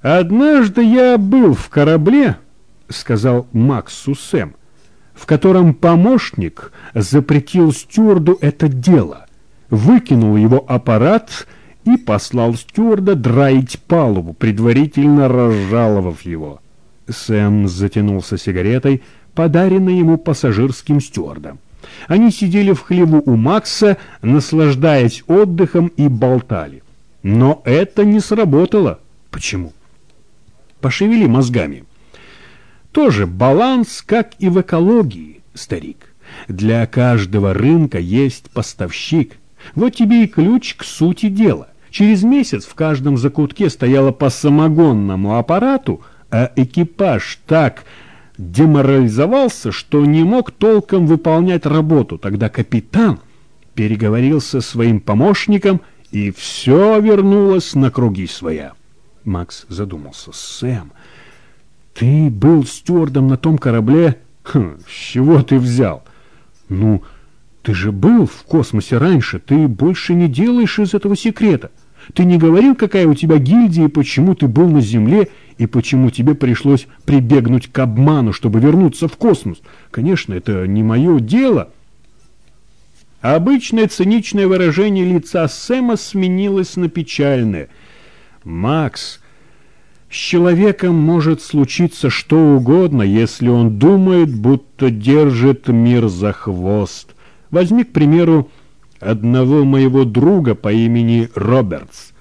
«Однажды я был в корабле», — сказал Максу Сэм, в котором помощник запретил стюарду это дело, выкинул его аппарат и послал стюарда драить палубу, предварительно разжаловав его. Сэм затянулся сигаретой, подаренной ему пассажирским стюардом. Они сидели в хлеву у Макса, наслаждаясь отдыхом и болтали. Но это не сработало. Почему? Пошевели мозгами. Тоже баланс, как и в экологии, старик. Для каждого рынка есть поставщик. Вот тебе и ключ к сути дела. Через месяц в каждом закутке стояло по самогонному аппарату, а экипаж так деморализовался, что не мог толком выполнять работу. Тогда капитан переговорил со своим помощником, и все вернулось на круги своя. Макс задумался. «Сэм, ты был стюардом на том корабле? Хм, с чего ты взял? Ну, ты же был в космосе раньше, ты больше не делаешь из этого секрета. Ты не говорил, какая у тебя гильдия и почему ты был на Земле, и почему тебе пришлось прибегнуть к обману, чтобы вернуться в космос. Конечно, это не мое дело». Обычное циничное выражение лица Сэма сменилось на печальное. «Макс, с человеком может случиться что угодно, если он думает, будто держит мир за хвост. Возьми, к примеру, одного моего друга по имени Робертс.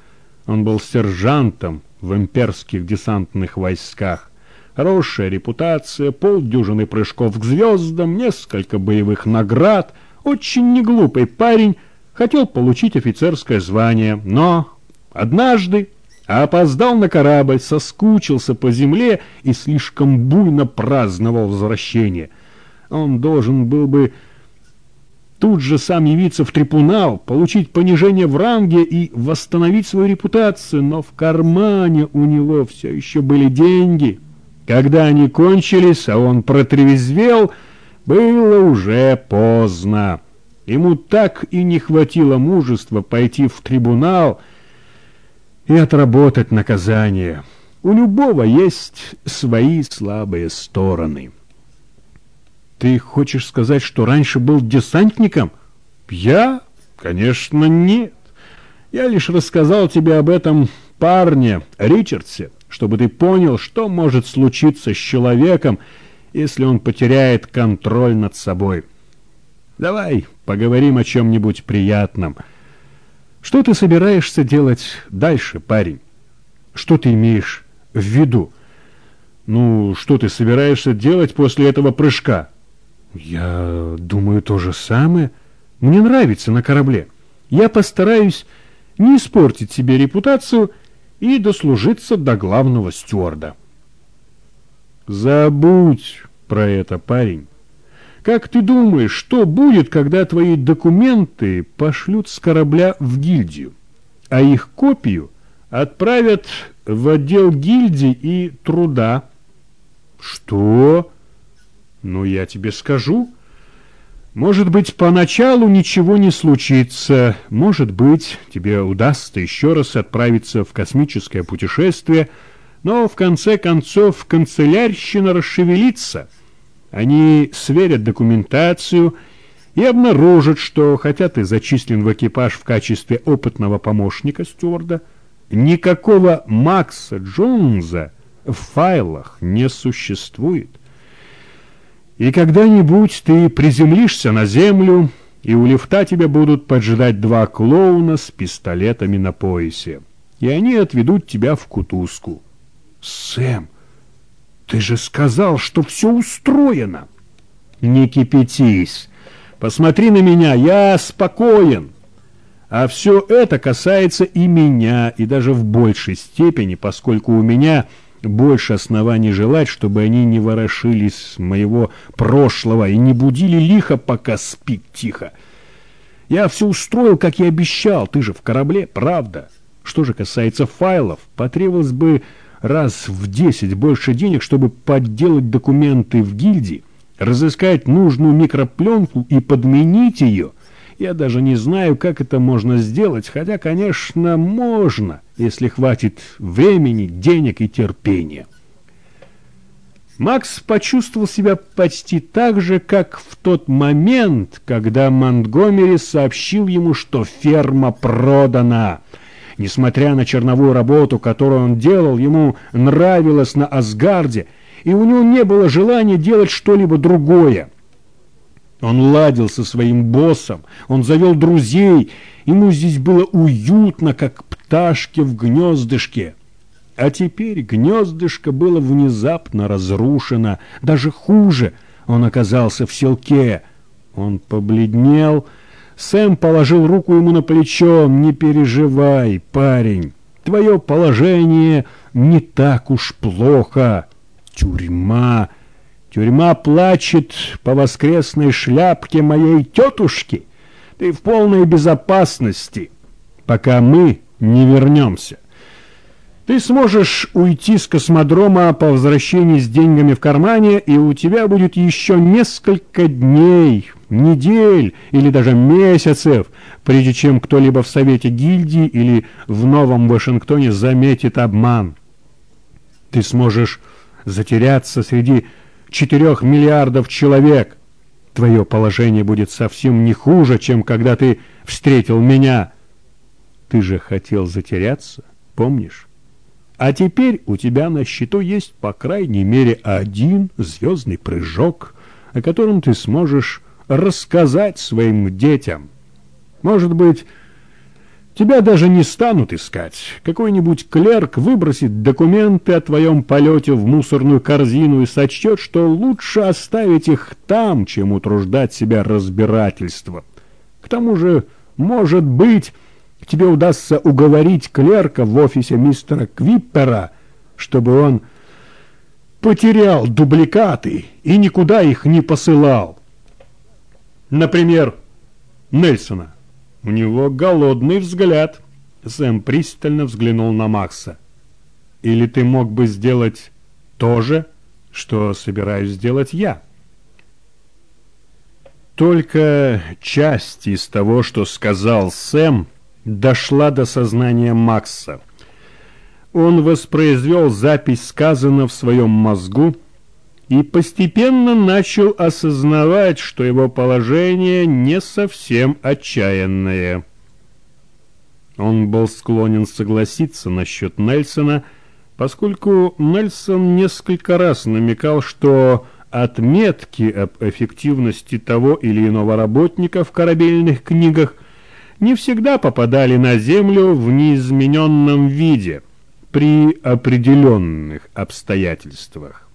Он был сержантом в имперских десантных войсках. Хорошая репутация, полдюжины прыжков к звездам, несколько боевых наград. Очень неглупый парень, хотел получить офицерское звание, но однажды опоздал на корабль, соскучился по земле и слишком буйно праздновал возвращение. Он должен был бы тут же сам явиться в трибунал, получить понижение в ранге и восстановить свою репутацию, но в кармане у него все еще были деньги. Когда они кончились, а он протрезвел, было уже поздно. Ему так и не хватило мужества пойти в трибунал и отработать наказание. У любого есть свои слабые стороны. Ты хочешь сказать, что раньше был десантником? Я? Конечно, нет. Я лишь рассказал тебе об этом парне, Ричардсе, чтобы ты понял, что может случиться с человеком, если он потеряет контроль над собой. Давай поговорим о чем-нибудь приятном. Что ты собираешься делать дальше, парень? Что ты имеешь в виду? Ну, что ты собираешься делать после этого прыжка? Я думаю то же самое. Мне нравится на корабле. Я постараюсь не испортить себе репутацию и дослужиться до главного стюарда. Забудь про это, парень. Как ты думаешь, что будет, когда твои документы пошлют с корабля в гильдию, а их копию отправят в отдел гильдии и труда? Что? Ну, я тебе скажу. Может быть, поначалу ничего не случится. Может быть, тебе удастся еще раз отправиться в космическое путешествие, но в конце концов канцелярщина расшевелится. Они сверят документацию и обнаружат, что, хотя ты зачислен в экипаж в качестве опытного помощника стюарда, никакого Макса Джонса в файлах не существует. И когда-нибудь ты приземлишься на землю, и у лифта тебя будут поджидать два клоуна с пистолетами на поясе. И они отведут тебя в кутузку. Сэм, ты же сказал, что все устроено. Не кипятись. Посмотри на меня, я спокоен. А все это касается и меня, и даже в большей степени, поскольку у меня больше оснований желать, чтобы они не ворошились моего прошлого и не будили лихо, пока спит тихо. Я все устроил, как и обещал, ты же в корабле, правда. Что же касается файлов, потребовалось бы раз в десять больше денег, чтобы подделать документы в гильдии, разыскать нужную микропленку и подменить ее. Я даже не знаю, как это можно сделать, хотя, конечно, можно, если хватит времени, денег и терпения. Макс почувствовал себя почти так же, как в тот момент, когда Монтгомери сообщил ему, что ферма продана. Несмотря на черновую работу, которую он делал, ему нравилось на Асгарде, и у него не было желания делать что-либо другое. Он ладил со своим боссом, он завел друзей, ему здесь было уютно, как пташке в гнездышке. А теперь гнездышко было внезапно разрушено, даже хуже, он оказался в селке. Он побледнел, Сэм положил руку ему на плечо. «Не переживай, парень, твое положение не так уж плохо. Тюрьма, тюрьма плачет по воскресной шляпке моей тетушки. Ты в полной безопасности, пока мы не вернемся. Ты сможешь уйти с космодрома по возвращении с деньгами в кармане, и у тебя будет еще несколько дней, недель или даже месяцев, прежде чем кто-либо в Совете гильдии или в Новом Вашингтоне заметит обман. Ты сможешь затеряться среди четырех миллиардов человек. Твое положение будет совсем не хуже, чем когда ты встретил меня. Ты же хотел затеряться, помнишь? А теперь у тебя на счету есть, по крайней мере, один звездный прыжок, о котором ты сможешь рассказать своим детям. Может быть, тебя даже не станут искать. Какой-нибудь клерк выбросит документы о твоем полете в мусорную корзину и сочтет, что лучше оставить их там, чем утруждать себя разбирательством. К тому же, может быть, тебе удастся уговорить клерка в офисе мистера Квиппера, чтобы он потерял дубликаты и никуда их не посылал. Например, Нельсона. У него голодный взгляд. Сэм пристально взглянул на Макса. Или ты мог бы сделать то же, что собираюсь сделать я? Только часть из того, что сказал Сэм, дошла до сознания Макса. Он воспроизвел запись сказанного в своем мозгу, и постепенно начал осознавать, что его положение не совсем отчаянное. Он был склонен согласиться насчет Нельсона, поскольку Нельсон несколько раз намекал, что отметки об эффективности того или иного работника в корабельных книгах не всегда попадали на Землю в неизмененном виде при определенных обстоятельствах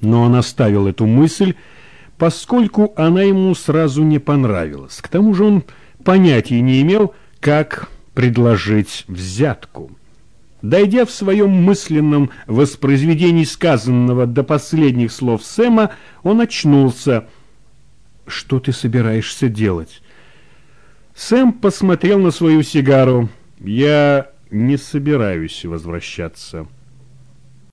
но он оставил эту мысль, поскольку она ему сразу не понравилась. К тому же он понятия не имел, как предложить взятку. Дойдя в своем мысленном воспроизведении сказанного до последних слов Сэма, он очнулся. «Что ты собираешься делать?» Сэм посмотрел на свою сигару. «Я не собираюсь возвращаться».